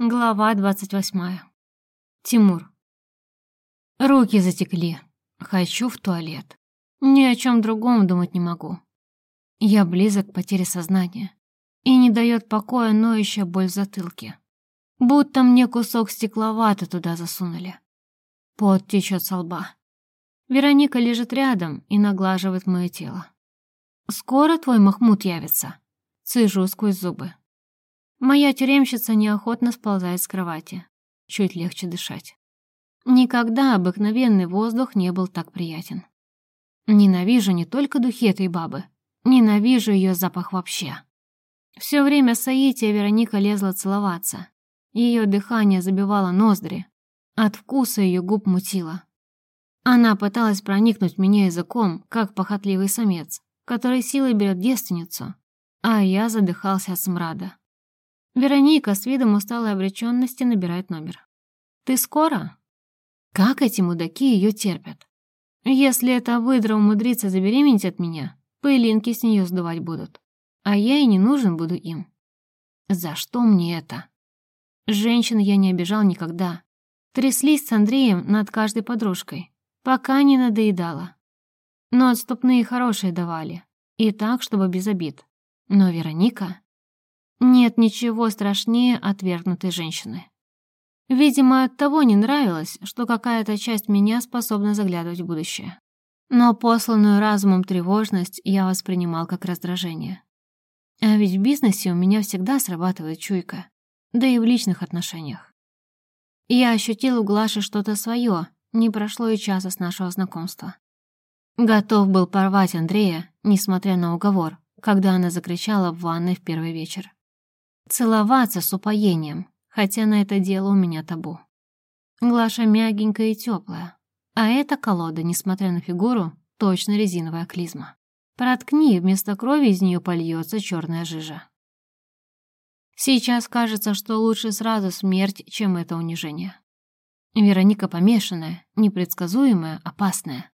Глава двадцать восьмая. Тимур. Руки затекли. Хочу в туалет. Ни о чем другом думать не могу. Я близок к потере сознания. И не дает покоя ноющая боль в затылке. Будто мне кусок стекловаты туда засунули. Пот течет со лба. Вероника лежит рядом и наглаживает мое тело. «Скоро твой Махмуд явится?» Цыжу сквозь зубы. Моя тюремщица неохотно сползает с кровати. Чуть легче дышать. Никогда обыкновенный воздух не был так приятен. Ненавижу не только духи этой бабы. Ненавижу ее запах вообще. Все время соития Вероника лезла целоваться. Ее дыхание забивало ноздри. От вкуса ее губ мутило. Она пыталась проникнуть меня языком, как похотливый самец, который силой берет девственницу, а я задыхался от смрада. Вероника с видом усталой обреченности набирает номер. «Ты скоро?» Как эти мудаки ее терпят? Если эта выдра умудрится забеременеть от меня, пылинки с нее сдувать будут. А я и не нужен буду им. За что мне это? Женщин я не обижал никогда. Тряслись с Андреем над каждой подружкой, пока не надоедало. Но отступные хорошие давали. И так, чтобы без обид. Но Вероника... Нет ничего страшнее отвергнутой женщины. Видимо, от того не нравилось, что какая-то часть меня способна заглядывать в будущее. Но посланную разумом тревожность я воспринимал как раздражение. А ведь в бизнесе у меня всегда срабатывает чуйка, да и в личных отношениях. Я ощутил у Глаши что-то свое, не прошло и часа с нашего знакомства. Готов был порвать Андрея, несмотря на уговор, когда она закричала в ванной в первый вечер. Целоваться с упоением, хотя на это дело у меня табу. Глаша мягенькая и теплая, а эта колода, несмотря на фигуру, точно резиновая клизма. Проткни, вместо крови из нее польется черная жижа. Сейчас кажется, что лучше сразу смерть, чем это унижение. Вероника помешанная, непредсказуемая, опасная.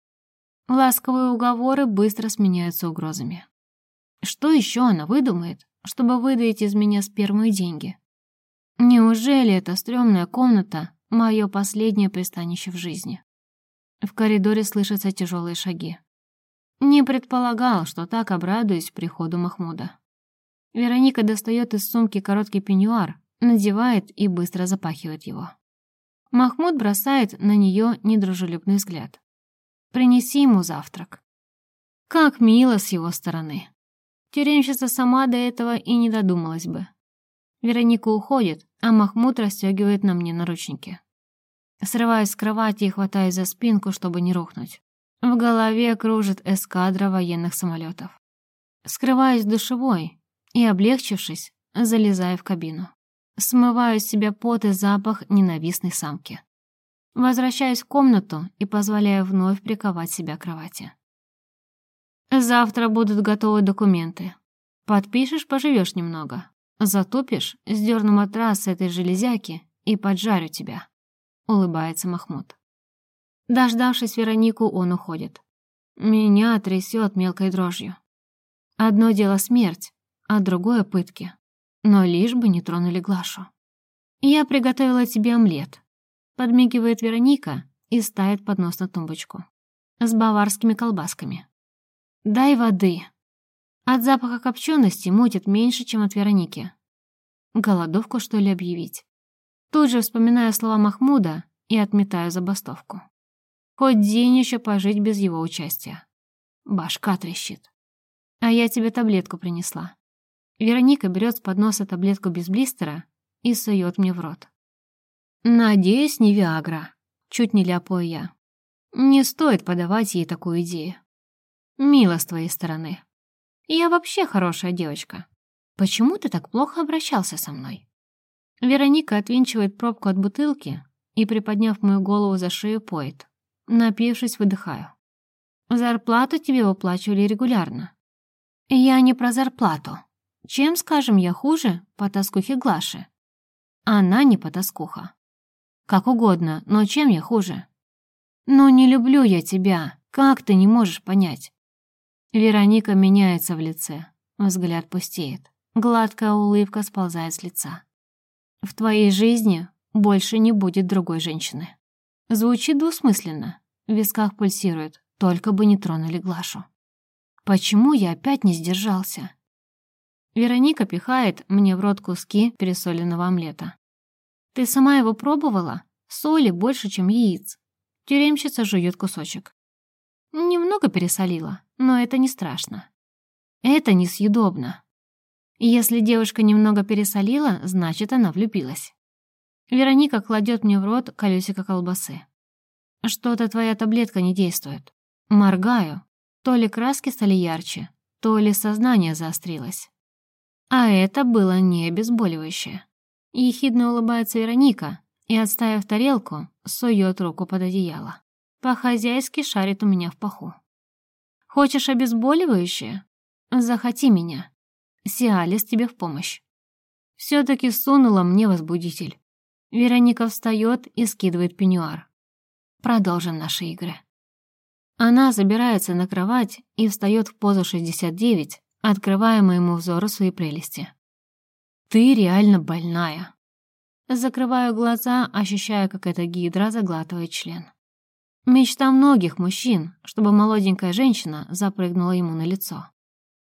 Ласковые уговоры быстро сменяются угрозами. Что еще она выдумает, чтобы выдать из меня сперму и деньги. Неужели эта стрёмная комната — мое последнее пристанище в жизни? В коридоре слышатся тяжелые шаги. Не предполагал, что так обрадуюсь приходу Махмуда. Вероника достает из сумки короткий пеньюар, надевает и быстро запахивает его. Махмуд бросает на нее недружелюбный взгляд. «Принеси ему завтрак». Как мило с его стороны. Тюремщица сама до этого и не додумалась бы. Вероника уходит, а Махмуд расстегивает на мне наручники. Срываюсь с кровати и хватаюсь за спинку, чтобы не рухнуть. В голове кружит эскадра военных самолетов. Скрываюсь в душевой и, облегчившись, залезаю в кабину. Смываю с себя пот и запах ненавистной самки. Возвращаюсь в комнату и позволяю вновь приковать себя к кровати. Завтра будут готовы документы. Подпишешь, поживешь немного. Затупишь, сдерну матрас с этой железяки и поджарю тебя. Улыбается Махмуд. Дождавшись Веронику, он уходит. Меня трясет мелкой дрожью. Одно дело смерть, а другое — пытки. Но лишь бы не тронули Глашу. «Я приготовила тебе омлет», — подмигивает Вероника и ставит поднос на тумбочку. С баварскими колбасками. «Дай воды». От запаха копчености мутит меньше, чем от Вероники. Голодовку, что ли, объявить? Тут же вспоминаю слова Махмуда и отметаю забастовку. Хоть день еще пожить без его участия. Башка трещит. А я тебе таблетку принесла. Вероника берет с подноса таблетку без блистера и сует мне в рот. Надеюсь, не Виагра. Чуть не ляпаю я. Не стоит подавать ей такую идею. Мило с твоей стороны. Я вообще хорошая девочка. Почему ты так плохо обращался со мной?» Вероника отвинчивает пробку от бутылки и, приподняв мою голову за шею, поет. Напившись, выдыхаю. «Зарплату тебе выплачивали регулярно». «Я не про зарплату. Чем, скажем, я хуже по тоскухе Глаши?» «Она не потаскуха». «Как угодно, но чем я хуже?» «Ну, не люблю я тебя. Как ты не можешь понять?» Вероника меняется в лице. Взгляд пустеет. Гладкая улыбка сползает с лица. В твоей жизни больше не будет другой женщины. Звучит двусмысленно. В висках пульсирует, только бы не тронули Глашу. Почему я опять не сдержался? Вероника пихает мне в рот куски пересоленного омлета. Ты сама его пробовала? Соли больше, чем яиц. Тюремщица жует кусочек. Немного пересолила, но это не страшно. Это несъедобно. Если девушка немного пересолила, значит, она влюбилась. Вероника кладет мне в рот колесико колбасы. Что-то твоя таблетка не действует. Моргаю. То ли краски стали ярче, то ли сознание заострилось. А это было не обезболивающее. Ехидно улыбается Вероника и, отставив тарелку, сует руку под одеяло. По-хозяйски шарит у меня в паху. «Хочешь обезболивающее? Захоти меня. Сиалис тебе в помощь». Все-таки сунула мне возбудитель. Вероника встает и скидывает пеньюар. Продолжим наши игры. Она забирается на кровать и встает в позу 69, открывая моему взору свои прелести. «Ты реально больная». Закрываю глаза, ощущая, как эта гидра заглатывает член. Мечта многих мужчин, чтобы молоденькая женщина запрыгнула ему на лицо.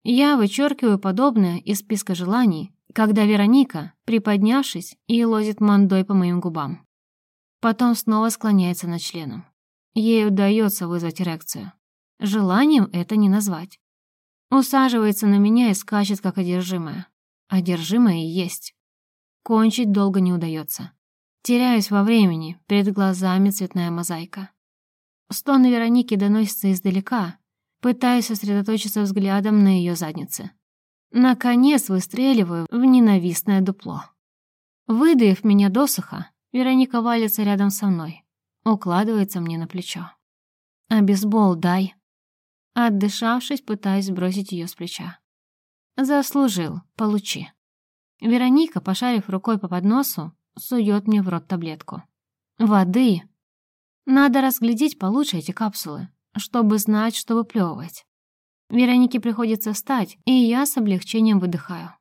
Я вычеркиваю подобное из списка желаний, когда Вероника, приподнявшись, и лозит мандой по моим губам. Потом снова склоняется над членом. Ей удается вызвать эрекцию. Желанием это не назвать. Усаживается на меня и скачет, как одержимая. Одержимая и есть. Кончить долго не удается. Теряюсь во времени, перед глазами цветная мозаика. Стоны Вероники доносятся издалека, пытаюсь сосредоточиться взглядом на ее заднице. Наконец выстреливаю в ненавистное дупло. Выдаив меня досуха, Вероника валится рядом со мной, укладывается мне на плечо. «А бейсбол дай». Отдышавшись, пытаюсь сбросить ее с плеча. «Заслужил, получи». Вероника, пошарив рукой по подносу, сует мне в рот таблетку. «Воды!» Надо разглядеть получше эти капсулы, чтобы знать, что выплевывать. Веронике приходится встать, и я с облегчением выдыхаю.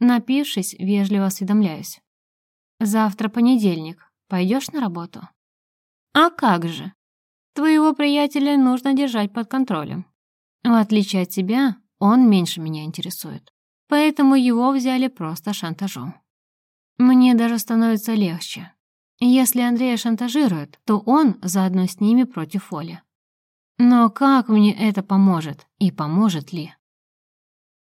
Напившись, вежливо осведомляюсь. «Завтра понедельник. Пойдешь на работу?» «А как же? Твоего приятеля нужно держать под контролем. В отличие от тебя, он меньше меня интересует. Поэтому его взяли просто шантажом. Мне даже становится легче. Если Андрея шантажируют, то он заодно с ними против Оли. Но как мне это поможет и поможет ли?